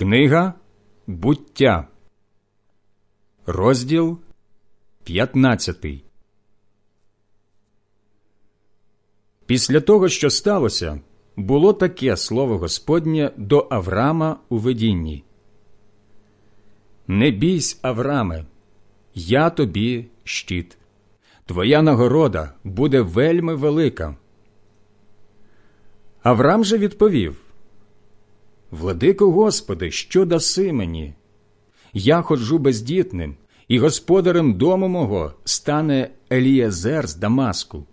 Книга буття, розділ 15 Після того, що сталося, було таке слово Господнє до Авраама у видінні. Не бійсь, Авраме, я тобі щит, твоя нагорода буде вельми велика. Авраам же відповів Владико Господи, що даси мені? Я ходжу бездітним, і господарем дому мого стане Елієзер з Дамаску.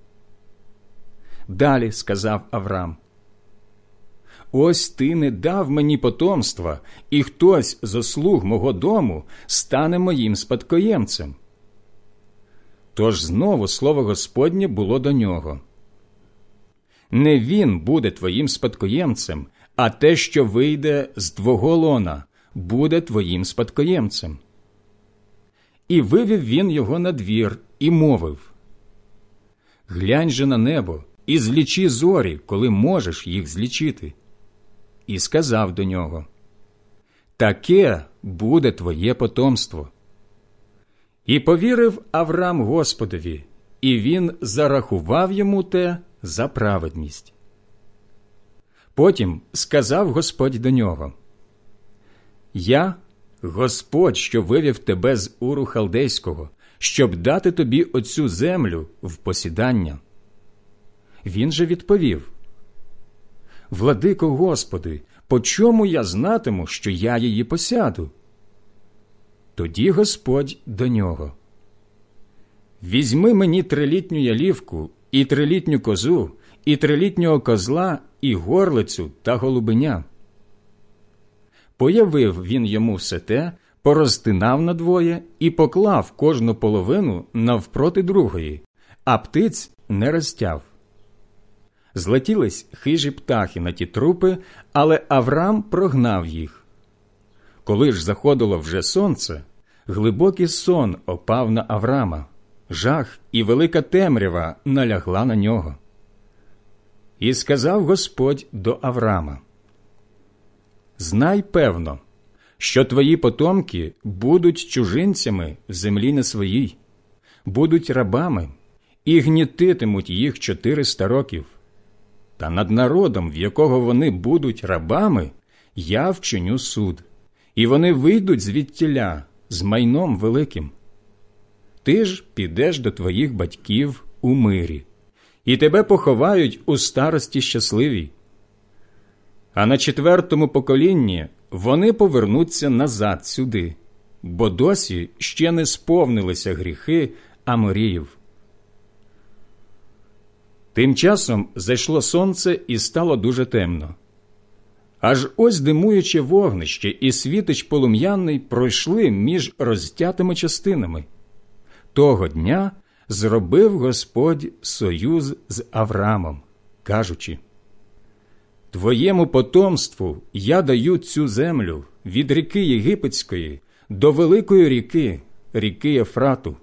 Далі сказав Авраам, Ось ти не дав мені потомства, і хтось з ослуг мого дому стане моїм спадкоємцем. Тож знову слово Господнє було до нього. Не він буде твоїм спадкоємцем, а те, що вийде з твого лона, буде твоїм спадкоємцем. І вивів він його на двір і мовив Глянь же на небо і злічи зорі, коли можеш їх злічити. І сказав до нього Таке буде твоє потомство. І повірив Авраам Господові, і він зарахував йому те за праведність. Потім сказав Господь до нього: Я, Господь, що вивів тебе з уру халдейського, щоб дати тобі оцю землю в посідання. Він же відповів: Владико Господи, по чому я знатиму, що я її посяду? Тоді Господь до нього. Візьми мені трилітню ялівку і трилітню козу, і трилітнього козла, і горлицю та голубеня. Появив він йому все те, порозтинав надвоє і поклав кожну половину навпроти другої, а птиць не розтяв. Злетілись хижі птахи на ті трупи, але Авраам прогнав їх. Коли ж заходило вже сонце, глибокий сон опав на Авраама, жах і велика темрява налягла на нього. І сказав Господь до Авраама: Знай певно, що твої потомки будуть чужинцями в землі не своїй, будуть рабами і гнітитимуть їх чотириста років. Та над народом, в якого вони будуть рабами, я вчиню суд, і вони вийдуть звідтіля з майном великим. Ти ж підеш до твоїх батьків у мирі і тебе поховають у старості щасливій. А на четвертому поколінні вони повернуться назад сюди, бо досі ще не сповнилися гріхи Аморіїв. Тим часом зайшло сонце і стало дуже темно. Аж ось димуюче вогнище і світич полум'яний пройшли між розтятими частинами. Того дня зробив Господь союз з Авраамом, кажучи: Твоєму потомству я даю цю землю від ріки Єгипетської до великої ріки, ріки Ефрату,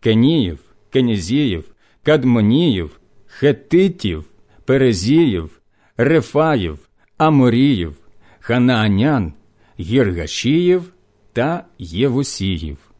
Кеніїв, Кенізіїв, Кадмоніїв, Хетитів, Перезіїв, Рефаїв, Аморіїв, Ханаанян, Гіргашіїв та Євусіїв.